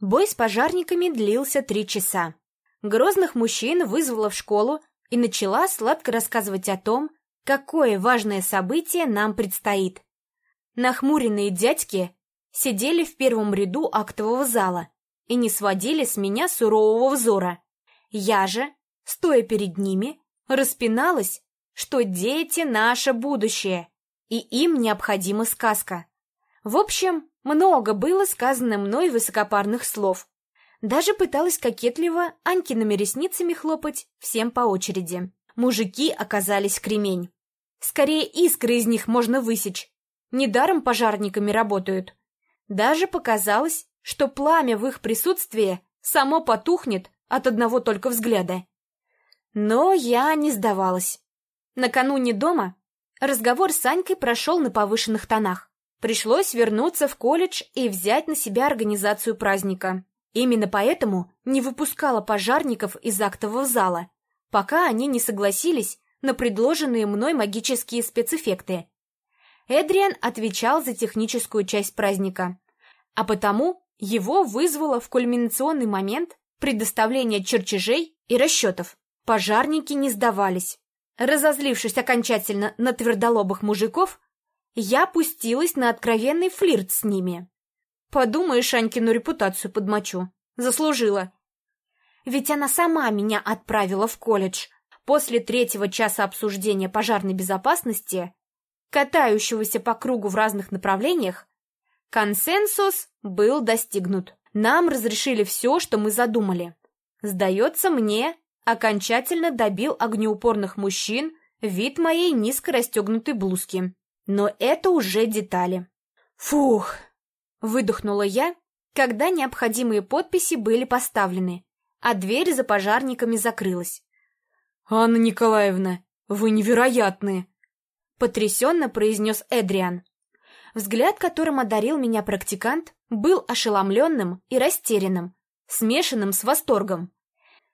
Бой с пожарниками длился три часа. Грозных мужчин вызвала в школу и начала сладко рассказывать о том, какое важное событие нам предстоит. Нахмуренные дядьки сидели в первом ряду актового зала и не сводили с меня сурового взора. Я же, стоя перед ними, распиналась, что дети — наше будущее, и им необходима сказка. В общем, много было сказано мной высокопарных слов. Даже пыталась кокетливо Анькиными ресницами хлопать всем по очереди. Мужики оказались кремень. Скорее искры из них можно высечь. Недаром пожарниками работают. Даже показалось, что пламя в их присутствии само потухнет от одного только взгляда. Но я не сдавалась. Накануне дома разговор с Анькой прошел на повышенных тонах. Пришлось вернуться в колледж и взять на себя организацию праздника. Именно поэтому не выпускала пожарников из актового зала, пока они не согласились на предложенные мной магические спецэффекты. Эдриан отвечал за техническую часть праздника, а потому его вызвало в кульминационный момент предоставление чертежей и расчетов. Пожарники не сдавались. Разозлившись окончательно на твердолобых мужиков, я пустилась на откровенный флирт с ними. Подумаешь, Анькину репутацию подмочу. Заслужила. Ведь она сама меня отправила в колледж. После третьего часа обсуждения пожарной безопасности, катающегося по кругу в разных направлениях, консенсус был достигнут. Нам разрешили все, что мы задумали. Сдается мне, окончательно добил огнеупорных мужчин вид моей низко расстегнутой блузки. Но это уже детали. Фух! Выдохнула я, когда необходимые подписи были поставлены, а дверь за пожарниками закрылась. «Анна Николаевна, вы невероятны!» Потрясенно произнес Эдриан. Взгляд, которым одарил меня практикант, был ошеломленным и растерянным, смешанным с восторгом.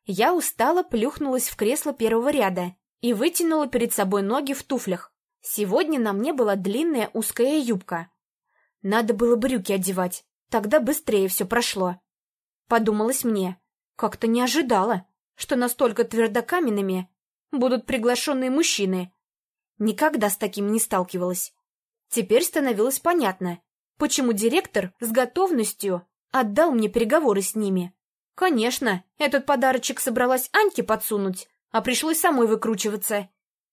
Я устало плюхнулась в кресло первого ряда и вытянула перед собой ноги в туфлях, Сегодня на мне была длинная узкая юбка. Надо было брюки одевать, тогда быстрее все прошло. Подумалось мне, как-то не ожидала, что настолько твердокаменными будут приглашенные мужчины. Никогда с таким не сталкивалась. Теперь становилось понятно, почему директор с готовностью отдал мне переговоры с ними. Конечно, этот подарочек собралась Аньке подсунуть, а пришлось самой выкручиваться.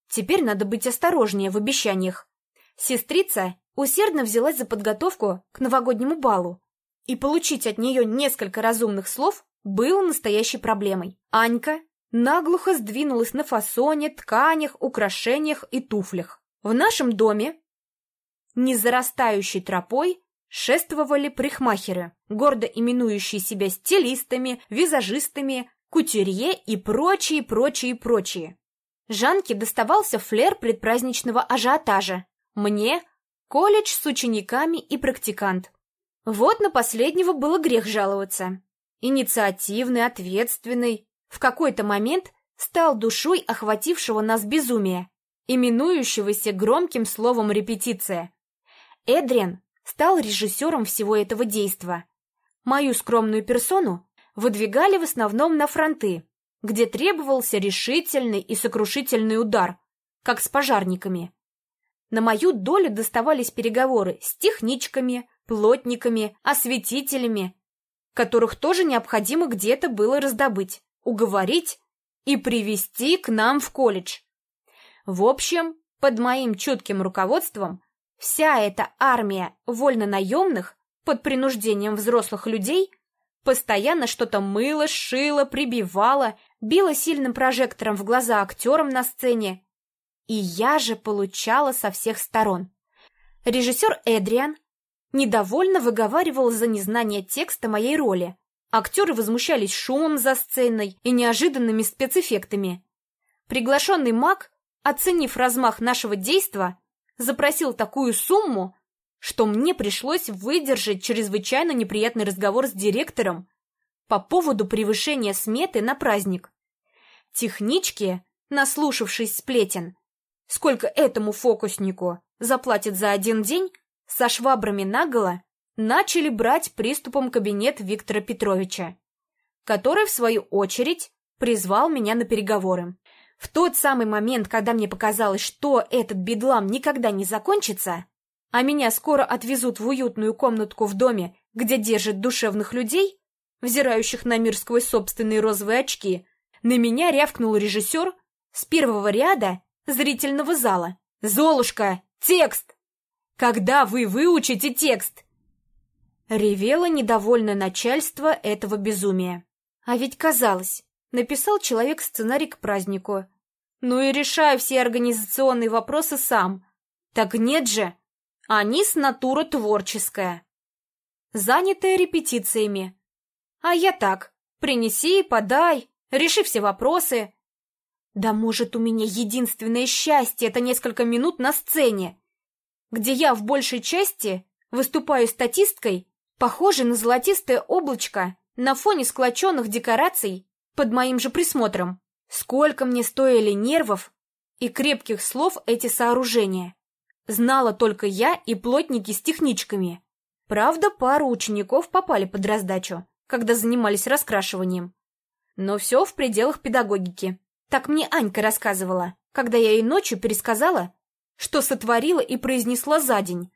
Теперь надо быть осторожнее в обещаниях. Сестрица усердно взялась за подготовку к новогоднему балу, и получить от нее несколько разумных слов было настоящей проблемой. Анька наглухо сдвинулась на фасоне, тканях, украшениях и туфлях. В нашем доме, незарастающей тропой, шествовали прихмахеры, гордо именующие себя стилистами, визажистами, кутюрье и прочие, прочие, прочие. Жанке доставался флер предпраздничного ажиотажа. Мне — колледж с учениками и практикант. Вот на последнего было грех жаловаться. Инициативный, ответственный, в какой-то момент стал душой охватившего нас безумия, именующегося громким словом «репетиция». Эдриан стал режиссером всего этого действа. Мою скромную персону выдвигали в основном на фронты, где требовался решительный и сокрушительный удар, как с пожарниками. На мою долю доставались переговоры с техничками, плотниками, осветителями, которых тоже необходимо где-то было раздобыть, уговорить и привести к нам в колледж. В общем, под моим чутким руководством вся эта армия вольно-наемных под принуждением взрослых людей постоянно что-то мыло, шило, прибивало била сильным прожектором в глаза актерам на сцене, и я же получала со всех сторон. Режиссер Эдриан недовольно выговаривал за незнание текста моей роли. Актеры возмущались шумом за сценой и неожиданными спецэффектами. Приглашенный маг, оценив размах нашего действа, запросил такую сумму, что мне пришлось выдержать чрезвычайно неприятный разговор с директором по поводу превышения сметы на праздник. Технички, наслушавшись сплетен, сколько этому фокуснику заплатят за один день, со швабрами наголо начали брать приступом кабинет Виктора Петровича, который, в свою очередь, призвал меня на переговоры. В тот самый момент, когда мне показалось, что этот бедлам никогда не закончится, а меня скоро отвезут в уютную комнатку в доме, где держат душевных людей, взирающих на мир сквозь собственные розовые очки, на меня рявкнул режиссер с первого ряда зрительного зала. «Золушка! Текст! Когда вы выучите текст?» Ревело недовольное начальство этого безумия. А ведь казалось, написал человек сценарий к празднику. Ну и решаю все организационные вопросы сам. Так нет же, они с натура творческая. Занятая репетициями. А я так, принеси, подай, реши все вопросы. Да может, у меня единственное счастье — это несколько минут на сцене, где я в большей части выступаю статисткой, похожей на золотистое облачко на фоне склоченных декораций под моим же присмотром. Сколько мне стоили нервов и крепких слов эти сооружения. Знала только я и плотники с техничками. Правда, пару учеников попали под раздачу, когда занимались раскрашиванием. Но все в пределах педагогики. Так мне Анька рассказывала, когда я ей ночью пересказала, что сотворила и произнесла за день.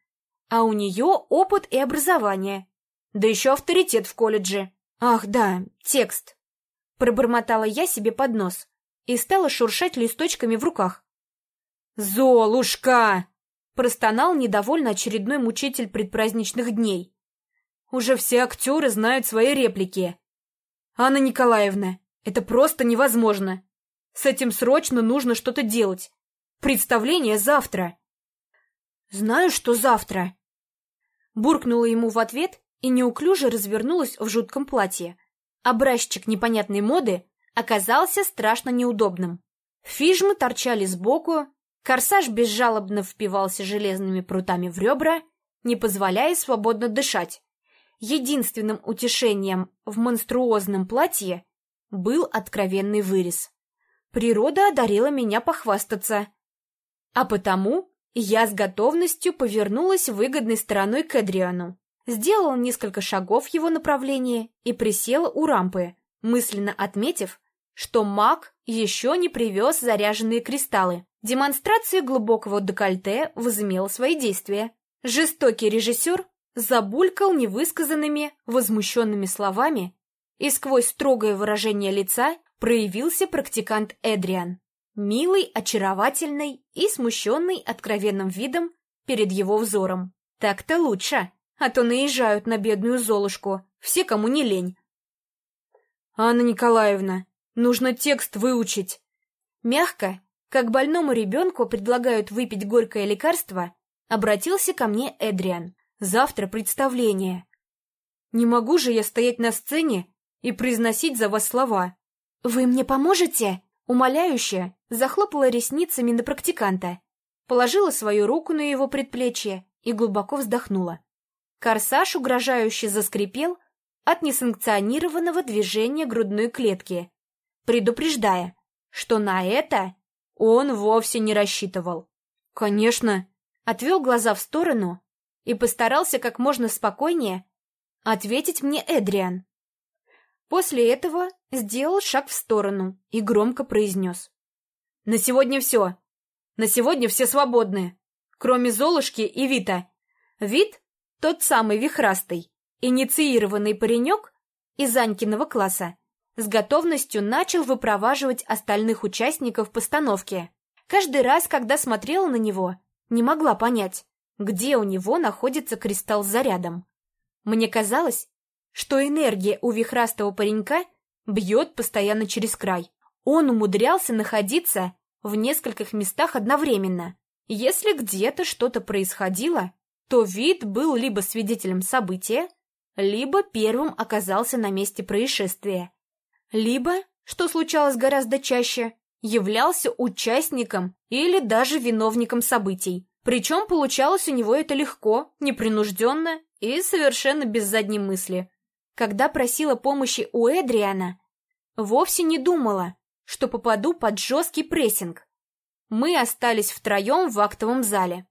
А у нее опыт и образование. Да еще авторитет в колледже. Ах, да, текст. Пробормотала я себе под нос и стала шуршать листочками в руках. «Золушка!» — простонал недовольно очередной мучитель предпраздничных дней. «Уже все актеры знают свои реплики. Анна Николаевна, это просто невозможно. С этим срочно нужно что-то делать. Представление завтра». «Знаю, что завтра», — буркнула ему в ответ и неуклюже развернулась в жутком платье. Образчик непонятной моды оказался страшно неудобным. Фижмы торчали сбоку, корсаж безжалобно впивался железными прутами в ребра, не позволяя свободно дышать. Единственным утешением в монструозном платье был откровенный вырез. Природа одарила меня похвастаться. А потому я с готовностью повернулась выгодной стороной к Эдриану сделал несколько шагов в его направлении и присел у рампы, мысленно отметив, что маг еще не привез заряженные кристаллы. Демонстрация глубокого декольте возымела свои действия. Жестокий режиссер забулькал невысказанными, возмущенными словами, и сквозь строгое выражение лица проявился практикант Эдриан, милый, очаровательный и смущенный откровенным видом перед его взором. Так-то лучше а то наезжают на бедную Золушку, все, кому не лень. «Анна Николаевна, нужно текст выучить». Мягко, как больному ребенку предлагают выпить горькое лекарство, обратился ко мне Эдриан. «Завтра представление. Не могу же я стоять на сцене и произносить за вас слова». «Вы мне поможете?» Умоляюще захлопала ресницами на практиканта, положила свою руку на его предплечье и глубоко вздохнула. Корсаж угрожающе заскрипел от несанкционированного движения грудной клетки, предупреждая, что на это он вовсе не рассчитывал. «Конечно!» — отвел глаза в сторону и постарался как можно спокойнее ответить мне Эдриан. После этого сделал шаг в сторону и громко произнес. «На сегодня все. На сегодня все свободны, кроме Золушки и Вита. Вит тот самый вихрастый, инициированный паренек из Анькиного класса с готовностью начал выпроваживать остальных участников постановки. Каждый раз, когда смотрела на него, не могла понять, где у него находится кристалл с зарядом. Мне казалось, что энергия у вихрастого паренька бьет постоянно через край. Он умудрялся находиться в нескольких местах одновременно. Если где-то что-то происходило, то вид был либо свидетелем события, либо первым оказался на месте происшествия, либо, что случалось гораздо чаще, являлся участником или даже виновником событий. Причем получалось у него это легко, непринужденно и совершенно без задней мысли. Когда просила помощи у Эдриана, вовсе не думала, что попаду под жесткий прессинг. Мы остались втроем в актовом зале.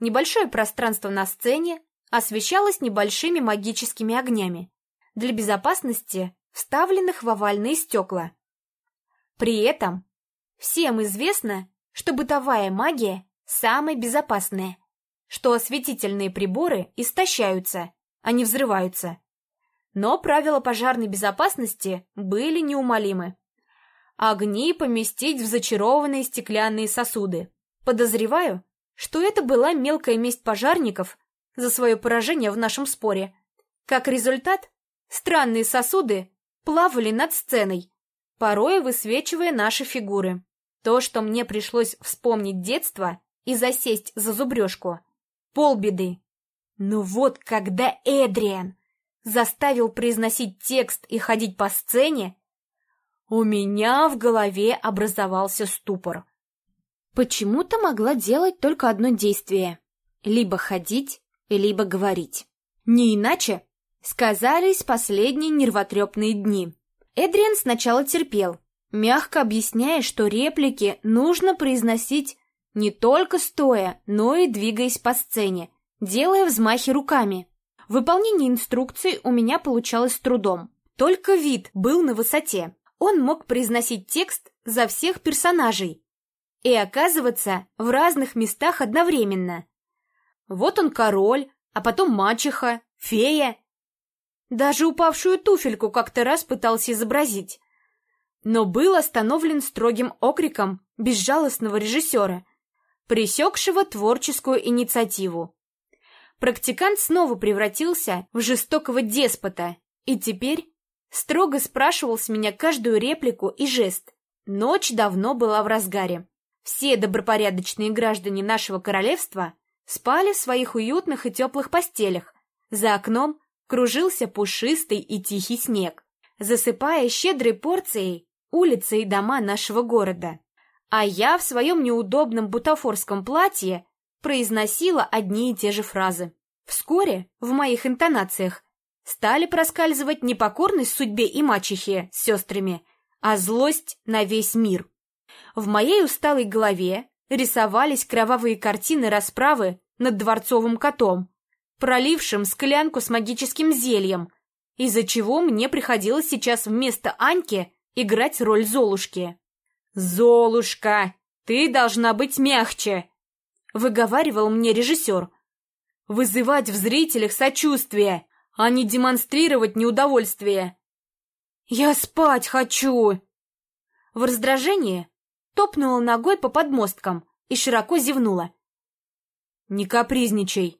Небольшое пространство на сцене, освещалась небольшими магическими огнями, для безопасности вставленных в овальные стекла. При этом всем известно, что бытовая магия самая безопасная, что осветительные приборы истощаются, а не взрываются. Но правила пожарной безопасности были неумолимы. Огни поместить в зачарованные стеклянные сосуды. Подозреваю, что это была мелкая месть пожарников за свое поражение в нашем споре. Как результат, странные сосуды плавали над сценой, порой высвечивая наши фигуры. То, что мне пришлось вспомнить детство и засесть за зубрежку. Полбеды. Но вот когда Эдриан заставил произносить текст и ходить по сцене, у меня в голове образовался ступор. Почему-то могла делать только одно действие. Либо ходить, либо говорить. Не иначе сказались последние нервотрепные дни. Эдриан сначала терпел, мягко объясняя, что реплики нужно произносить не только стоя, но и двигаясь по сцене, делая взмахи руками. Выполнение инструкций у меня получалось с трудом. Только вид был на высоте. Он мог произносить текст за всех персонажей и оказываться в разных местах одновременно. Вот он король, а потом мачеха, фея. Даже упавшую туфельку как-то раз пытался изобразить. Но был остановлен строгим окриком безжалостного режиссера, пресекшего творческую инициативу. Практикант снова превратился в жестокого деспота и теперь строго спрашивал с меня каждую реплику и жест. Ночь давно была в разгаре. Все добропорядочные граждане нашего королевства спали в своих уютных и теплых постелях. За окном кружился пушистый и тихий снег, засыпая щедрой порцией улицы и дома нашего города. А я в своем неудобном бутафорском платье произносила одни и те же фразы. Вскоре в моих интонациях стали проскальзывать не покорность судьбе и мачехе с сестрами, а злость на весь мир. В моей усталой голове рисовались кровавые картины расправы над дворцовым котом, пролившим склянку с магическим зельем, из-за чего мне приходилось сейчас вместо Аньки играть роль Золушки. «Золушка, ты должна быть мягче!» — выговаривал мне режиссер. «Вызывать в зрителях сочувствие, а не демонстрировать неудовольствие!» «Я спать хочу!» В раздражении топнула ногой по подмосткам и широко зевнула. «Не капризничай!» —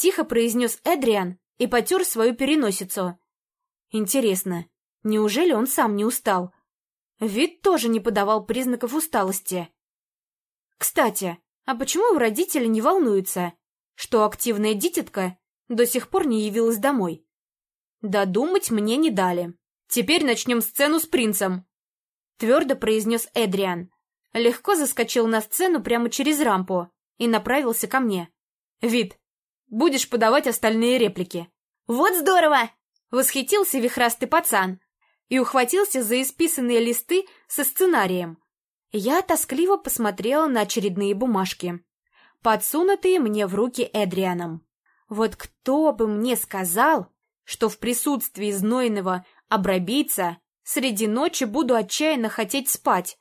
тихо произнес Эдриан и потер свою переносицу. «Интересно, неужели он сам не устал?» Вид тоже не подавал признаков усталости. Кстати, а почему родители не волнуются, что активная дитятка до сих пор не явилась домой? Додумать мне не дали. Теперь начнем сцену с принцем, твердо произнес Эдриан. Легко заскочил на сцену прямо через рампу и направился ко мне. Вид, будешь подавать остальные реплики. Вот здорово! Восхитился вихрастый пацан и ухватился за исписанные листы со сценарием. Я тоскливо посмотрела на очередные бумажки, подсунутые мне в руки Эдрианом. Вот кто бы мне сказал, что в присутствии знойного обрабийца среди ночи буду отчаянно хотеть спать?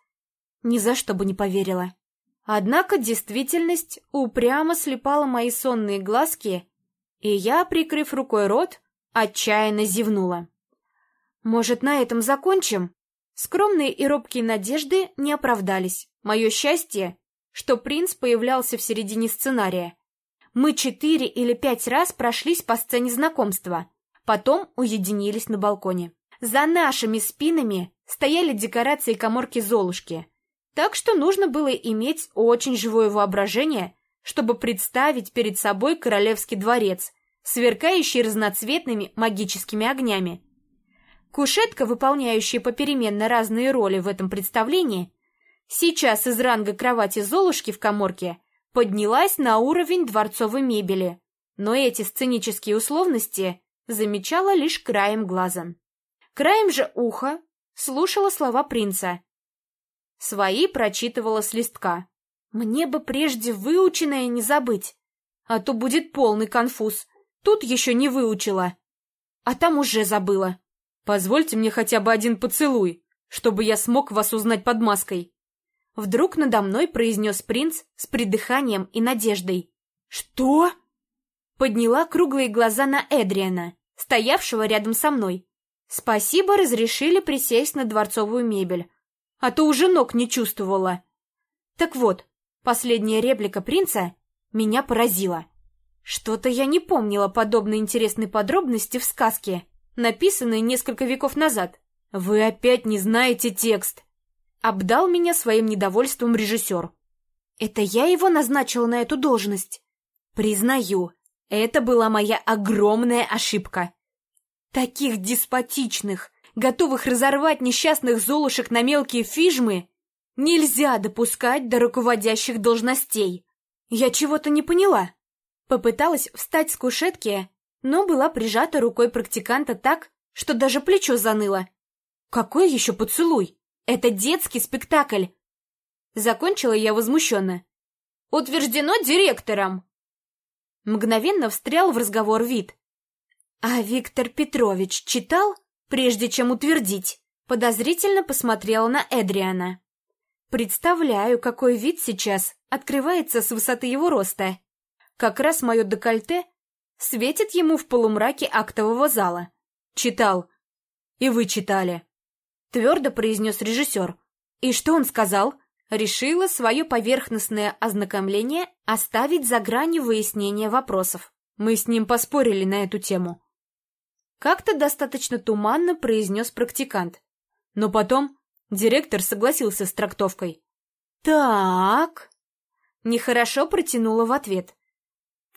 Ни за что бы не поверила. Однако действительность упрямо слепала мои сонные глазки, и я, прикрыв рукой рот, отчаянно зевнула. Может, на этом закончим? Скромные и робкие надежды не оправдались. Мое счастье, что принц появлялся в середине сценария. Мы четыре или пять раз прошлись по сцене знакомства, потом уединились на балконе. За нашими спинами стояли декорации коморки Золушки, так что нужно было иметь очень живое воображение, чтобы представить перед собой королевский дворец, сверкающий разноцветными магическими огнями. Кушетка, выполняющая попеременно разные роли в этом представлении, сейчас из ранга кровати Золушки в коморке поднялась на уровень дворцовой мебели, но эти сценические условности замечала лишь краем глаза. Краем же уха слушала слова принца. Свои прочитывала с листка. Мне бы прежде выученное не забыть, а то будет полный конфуз. Тут еще не выучила. А там уже забыла. Позвольте мне хотя бы один поцелуй, чтобы я смог вас узнать под маской. Вдруг надо мной произнес принц с придыханием и надеждой. «Что?» Подняла круглые глаза на Эдриана, стоявшего рядом со мной. Спасибо, разрешили присесть на дворцовую мебель, а то уже ног не чувствовала. Так вот, последняя реплика принца меня поразила. Что-то я не помнила подобной интересной подробности в сказке, написанной несколько веков назад. «Вы опять не знаете текст!» Обдал меня своим недовольством режиссер. Это я его назначила на эту должность. Признаю, это была моя огромная ошибка. Таких деспотичных, готовых разорвать несчастных золушек на мелкие фижмы, нельзя допускать до руководящих должностей. Я чего-то не поняла. Попыталась встать с кушетки, но была прижата рукой практиканта так, что даже плечо заныло. Какой еще поцелуй? Это детский спектакль. Закончила я возмущенно. Утверждено директором. Мгновенно встрял в разговор вид. А Виктор Петрович читал, прежде чем утвердить? Подозрительно посмотрела на Эдриана. Представляю, какой вид сейчас открывается с высоты его роста. Как раз мое декольте светит ему в полумраке актового зала. Читал. И вы читали. Твердо произнес режиссер. И что он сказал? Решила свое поверхностное ознакомление оставить за гранью выяснения вопросов. Мы с ним поспорили на эту тему. Как-то достаточно туманно произнес практикант. Но потом директор согласился с трактовкой. «Так...» Нехорошо протянула в ответ.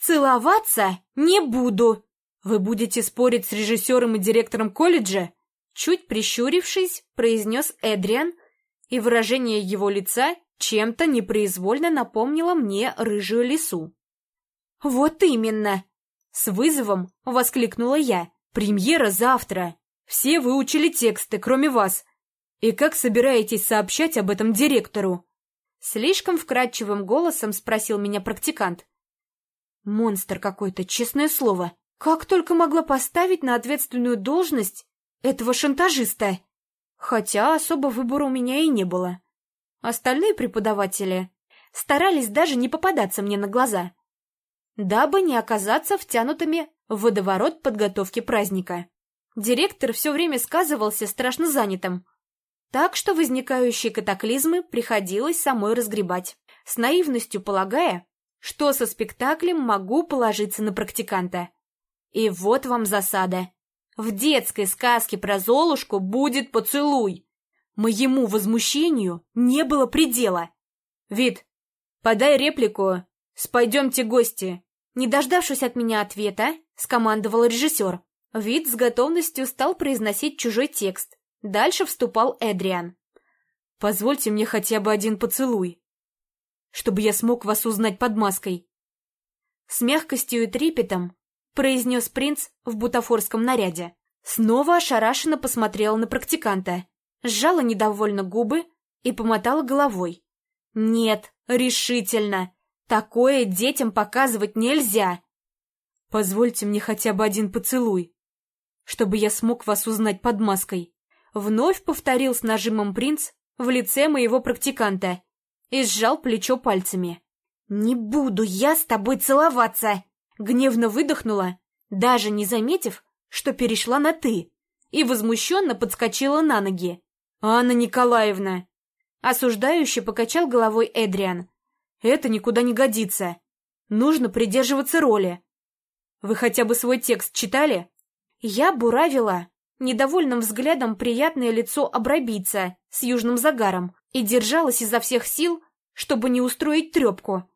«Целоваться не буду!» «Вы будете спорить с режиссером и директором колледжа?» Чуть прищурившись, произнес Эдриан, и выражение его лица чем-то непроизвольно напомнило мне рыжую лису. «Вот именно!» — с вызовом воскликнула я. Премьера завтра. Все выучили тексты, кроме вас. И как собираетесь сообщать об этом директору? Слишком вкрадчивым голосом спросил меня практикант. Монстр какой-то, честное слово. Как только могла поставить на ответственную должность этого шантажиста? Хотя особо выбора у меня и не было. Остальные преподаватели старались даже не попадаться мне на глаза, дабы не оказаться втянутыми в водоворот подготовки праздника. Директор все время сказывался страшно занятым, так что возникающие катаклизмы приходилось самой разгребать, с наивностью полагая, что со спектаклем могу положиться на практиканта. И вот вам засада. В детской сказке про Золушку будет поцелуй. Моему возмущению не было предела. Вид, подай реплику «Спойдемте гости». Не дождавшись от меня ответа, скомандовал режиссер. Вид с готовностью стал произносить чужой текст. Дальше вступал Эдриан. «Позвольте мне хотя бы один поцелуй, чтобы я смог вас узнать под маской». С мягкостью и трепетом произнес принц в бутафорском наряде. Снова ошарашенно посмотрела на практиканта, сжала недовольно губы и помотала головой. «Нет, решительно, такое детям показывать нельзя!» Позвольте мне хотя бы один поцелуй, чтобы я смог вас узнать под маской. Вновь повторил с нажимом принц в лице моего практиканта и сжал плечо пальцами. «Не буду я с тобой целоваться!» Гневно выдохнула, даже не заметив, что перешла на «ты», и возмущенно подскочила на ноги. «Анна Николаевна!» Осуждающе покачал головой Эдриан. «Это никуда не годится. Нужно придерживаться роли. Вы хотя бы свой текст читали? Я буравила недовольным взглядом приятное лицо обрабийца с южным загаром и держалась изо всех сил, чтобы не устроить трепку.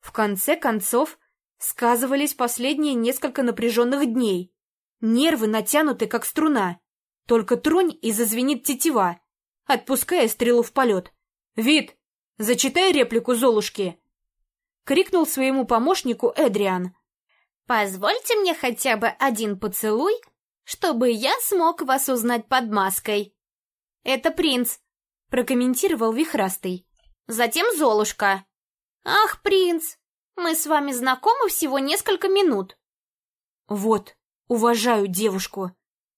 В конце концов, сказывались последние несколько напряженных дней. Нервы натянуты, как струна. Только тронь и зазвенит тетива, отпуская стрелу в полет. «Вид, зачитай реплику Золушки!» — крикнул своему помощнику Эдриан. Позвольте мне хотя бы один поцелуй, чтобы я смог вас узнать под маской. Это принц, прокомментировал Вихрастый. Затем Золушка. Ах, принц, мы с вами знакомы всего несколько минут. Вот, уважаю девушку.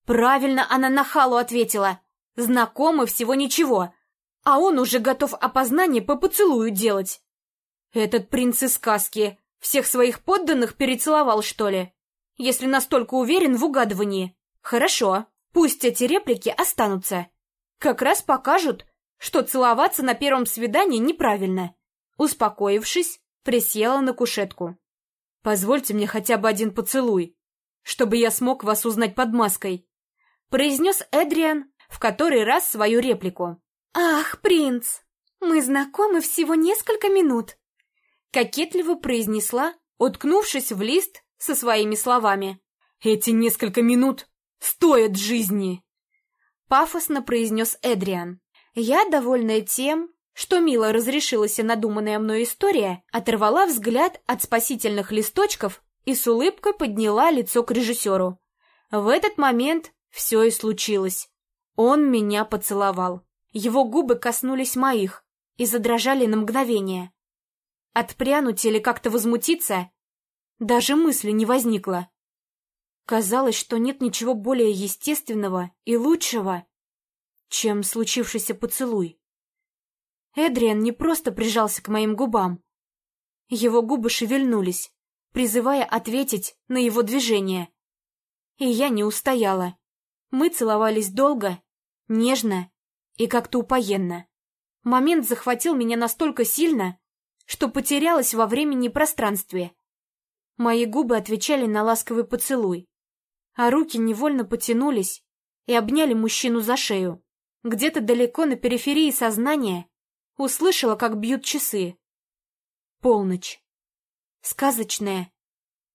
Правильно она на халу ответила. Знакомы всего ничего, а он уже готов опознание по поцелую делать. Этот принц из сказки всех своих подданных перецеловал, что ли? Если настолько уверен в угадывании. Хорошо, пусть эти реплики останутся. Как раз покажут, что целоваться на первом свидании неправильно. Успокоившись, присела на кушетку. «Позвольте мне хотя бы один поцелуй, чтобы я смог вас узнать под маской», произнес Эдриан в который раз свою реплику. «Ах, принц, мы знакомы всего несколько минут», кокетливо произнесла, уткнувшись в лист со своими словами. «Эти несколько минут стоят жизни!» Пафосно произнес Эдриан. Я, довольная тем, что мило разрешилась надуманная мной история, оторвала взгляд от спасительных листочков и с улыбкой подняла лицо к режиссеру. В этот момент все и случилось. Он меня поцеловал. Его губы коснулись моих и задрожали на мгновение. Отпрянуть или как-то возмутиться даже мысли не возникло. Казалось, что нет ничего более естественного и лучшего, чем случившийся поцелуй. Эдриан не просто прижался к моим губам. Его губы шевельнулись, призывая ответить на его движение. И я не устояла. Мы целовались долго, нежно и как-то упоенно. Момент захватил меня настолько сильно, что потерялась во времени и пространстве. Мои губы отвечали на ласковый поцелуй, а руки невольно потянулись и обняли мужчину за шею. Где-то далеко на периферии сознания услышала, как бьют часы. Полночь. Сказочная,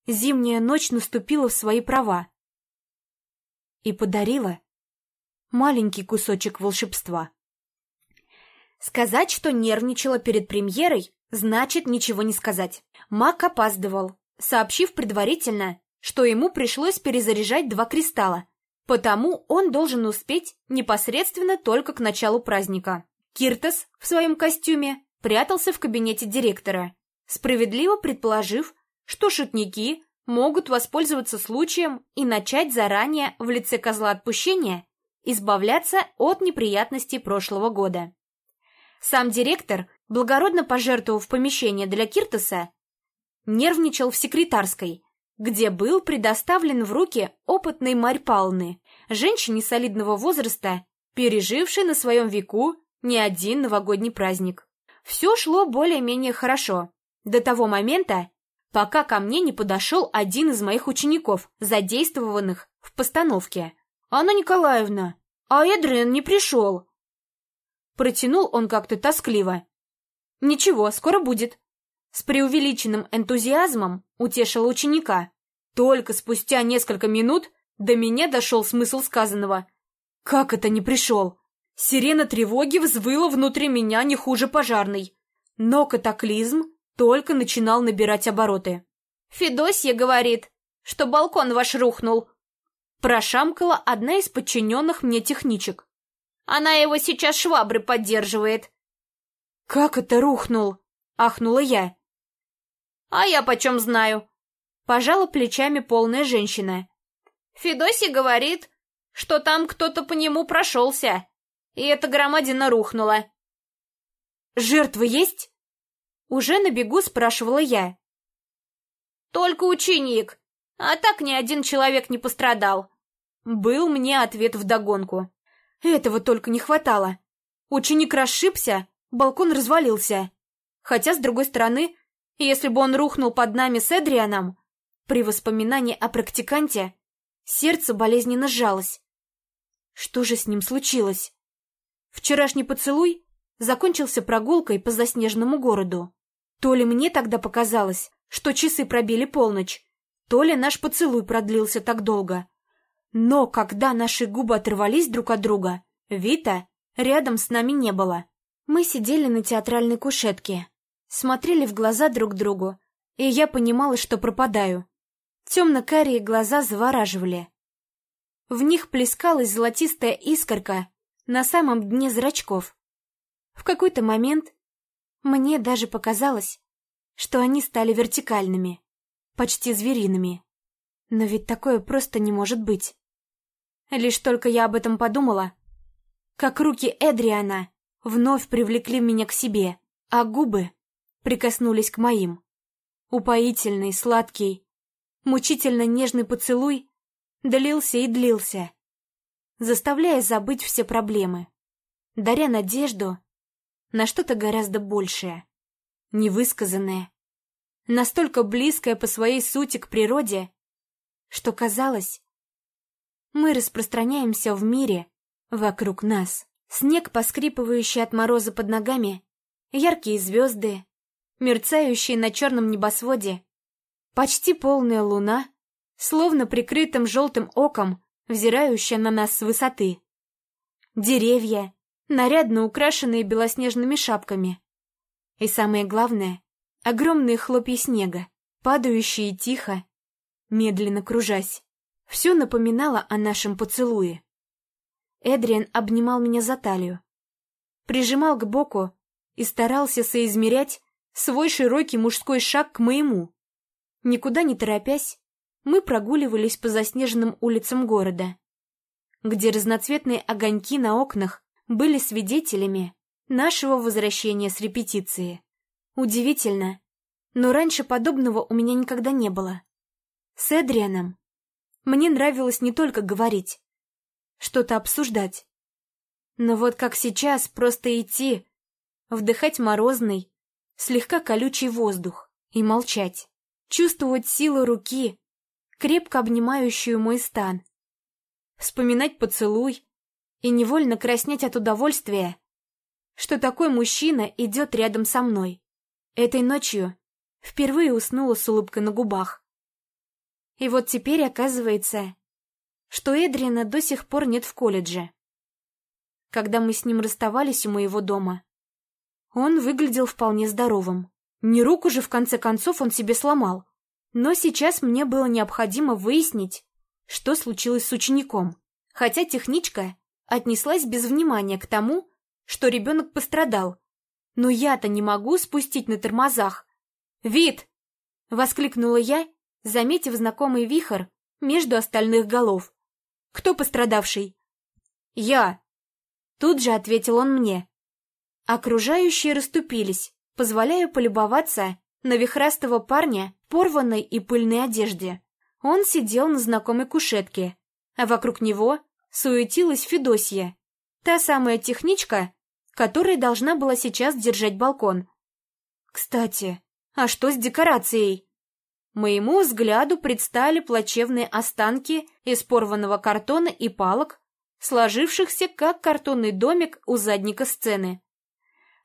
зимняя ночь наступила в свои права и подарила маленький кусочек волшебства. Сказать, что нервничала перед премьерой, значит ничего не сказать. Мак опаздывал, сообщив предварительно, что ему пришлось перезаряжать два кристалла, потому он должен успеть непосредственно только к началу праздника. Киртос в своем костюме прятался в кабинете директора, справедливо предположив, что шутники могут воспользоваться случаем и начать заранее в лице козла отпущения избавляться от неприятностей прошлого года. Сам директор, благородно пожертвовав помещение для Киртоса, нервничал в секретарской, где был предоставлен в руки опытной Марь Палны, женщине солидного возраста, пережившей на своем веку не один новогодний праздник. Все шло более-менее хорошо, до того момента, пока ко мне не подошел один из моих учеников, задействованных в постановке. «Анна Николаевна, а Эдриан не пришел!» Протянул он как-то тоскливо. «Ничего, скоро будет». С преувеличенным энтузиазмом утешила ученика. Только спустя несколько минут до меня дошел смысл сказанного. «Как это не пришел?» Сирена тревоги взвыла внутри меня не хуже пожарной. Но катаклизм только начинал набирать обороты. «Федосья говорит, что балкон ваш рухнул», прошамкала одна из подчиненных мне техничек. «Она его сейчас швабры поддерживает». «Как это рухнул?» — ахнула я. «А я почем знаю?» — пожала плечами полная женщина. «Федосья говорит, что там кто-то по нему прошелся, и эта громадина рухнула». «Жертвы есть?» Уже на бегу спрашивала я. «Только ученик, а так ни один человек не пострадал». Был мне ответ вдогонку. Этого только не хватало. Ученик расшибся, балкон развалился. Хотя, с другой стороны, если бы он рухнул под нами с Эдрианом, при воспоминании о практиканте, сердце болезненно сжалось. Что же с ним случилось? Вчерашний поцелуй закончился прогулкой по заснеженному городу. То ли мне тогда показалось, что часы пробили полночь, то ли наш поцелуй продлился так долго. Но когда наши губы оторвались друг от друга, Вита рядом с нами не было. Мы сидели на театральной кушетке, смотрели в глаза друг другу, и я понимала, что пропадаю. Темно-карие глаза завораживали. В них плескалась золотистая искорка на самом дне зрачков. В какой-то момент мне даже показалось, что они стали вертикальными, почти звериными. Но ведь такое просто не может быть. Лишь только я об этом подумала, как руки Эдриана вновь привлекли меня к себе, а губы прикоснулись к моим. Упоительный, сладкий, мучительно нежный поцелуй длился и длился, заставляя забыть все проблемы, даря надежду на что-то гораздо большее, невысказанное, настолько близкое по своей сути к природе, что казалось, мы распространяемся в мире вокруг нас. Снег, поскрипывающий от мороза под ногами, яркие звезды, мерцающие на черном небосводе, почти полная луна, словно прикрытым желтым оком, взирающая на нас с высоты. Деревья, нарядно украшенные белоснежными шапками. И самое главное — огромные хлопья снега, падающие тихо, медленно кружась. Все напоминало о нашем поцелуе. Эдриан обнимал меня за талию, прижимал к боку и старался соизмерять свой широкий мужской шаг к моему. Никуда не торопясь, мы прогуливались по заснеженным улицам города, где разноцветные огоньки на окнах были свидетелями нашего возвращения с репетиции. Удивительно, но раньше подобного у меня никогда не было. С Эдрианом мне нравилось не только говорить, что-то обсуждать. Но вот как сейчас просто идти, вдыхать морозный, слегка колючий воздух и молчать, чувствовать силу руки, крепко обнимающую мой стан, вспоминать поцелуй и невольно краснеть от удовольствия, что такой мужчина идет рядом со мной. Этой ночью впервые уснула с улыбкой на губах. И вот теперь оказывается, что Эдриана до сих пор нет в колледже. Когда мы с ним расставались у моего дома, он выглядел вполне здоровым. Не руку же, в конце концов, он себе сломал. Но сейчас мне было необходимо выяснить, что случилось с учеником. Хотя техничка отнеслась без внимания к тому, что ребенок пострадал. Но я-то не могу спустить на тормозах. «Вид!» — воскликнула я, заметив знакомый вихрь между остальных голов. Кто пострадавший? Я. Тут же ответил он мне. Окружающие расступились, позволяя полюбоваться на вихрастого парня в порванной и пыльной одежде. Он сидел на знакомой кушетке, а вокруг него суетилась Федосья, та самая техничка, которая должна была сейчас держать балкон. Кстати, а что с декорацией? Моему взгляду предстали плачевные останки из порванного картона и палок, сложившихся как картонный домик у задника сцены.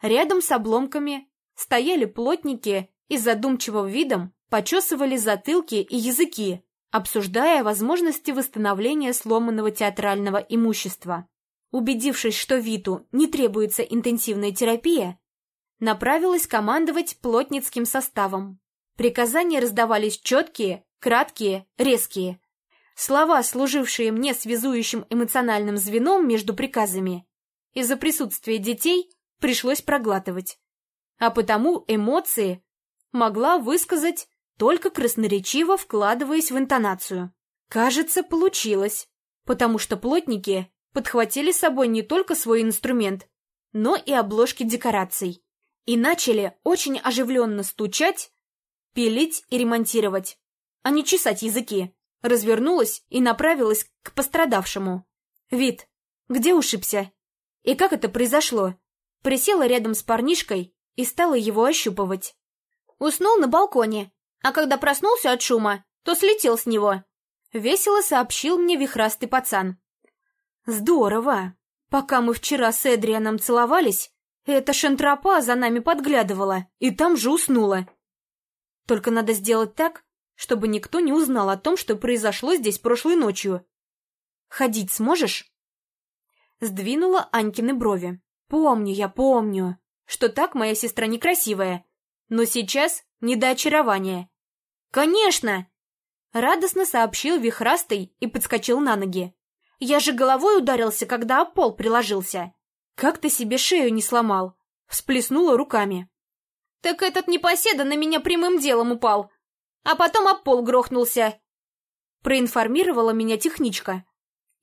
Рядом с обломками стояли плотники и задумчивым видом почесывали затылки и языки, обсуждая возможности восстановления сломанного театрального имущества. Убедившись, что Виту не требуется интенсивная терапия, направилась командовать плотницким составом. Приказания раздавались четкие, краткие, резкие. Слова, служившие мне связующим эмоциональным звеном между приказами, из-за присутствия детей пришлось проглатывать. А потому эмоции могла высказать только красноречиво вкладываясь в интонацию. Кажется, получилось, потому что плотники подхватили с собой не только свой инструмент, но и обложки декораций и начали очень оживленно стучать пилить и ремонтировать, а не чесать языки. Развернулась и направилась к пострадавшему. Вид, где ушибся? И как это произошло? Присела рядом с парнишкой и стала его ощупывать. Уснул на балконе, а когда проснулся от шума, то слетел с него. Весело сообщил мне вихрастый пацан. Здорово. Пока мы вчера с Эдрианом целовались, эта шантропа за нами подглядывала и там же уснула. Только надо сделать так, чтобы никто не узнал о том, что произошло здесь прошлой ночью. Ходить сможешь?» Сдвинула Анькины брови. «Помню я, помню, что так моя сестра некрасивая, но сейчас не до очарования». «Конечно!» Радостно сообщил Вихрастый и подскочил на ноги. «Я же головой ударился, когда о пол приложился». «Как ты себе шею не сломал?» Всплеснула руками. Так этот непоседа на меня прямым делом упал, а потом об пол грохнулся. проинформировала меня техничка.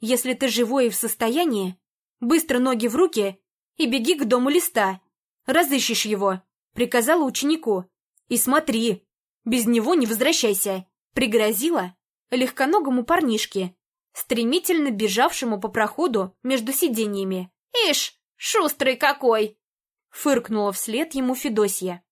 Если ты живой и в состоянии, быстро ноги в руки и беги к дому листа. Разыщешь его, приказала ученику. И смотри, без него не возвращайся, пригрозила легконогому парнишке, стремительно бежавшему по проходу между сиденьями. «Ишь, шустрый какой!» Фыркнула вслед ему Федосья.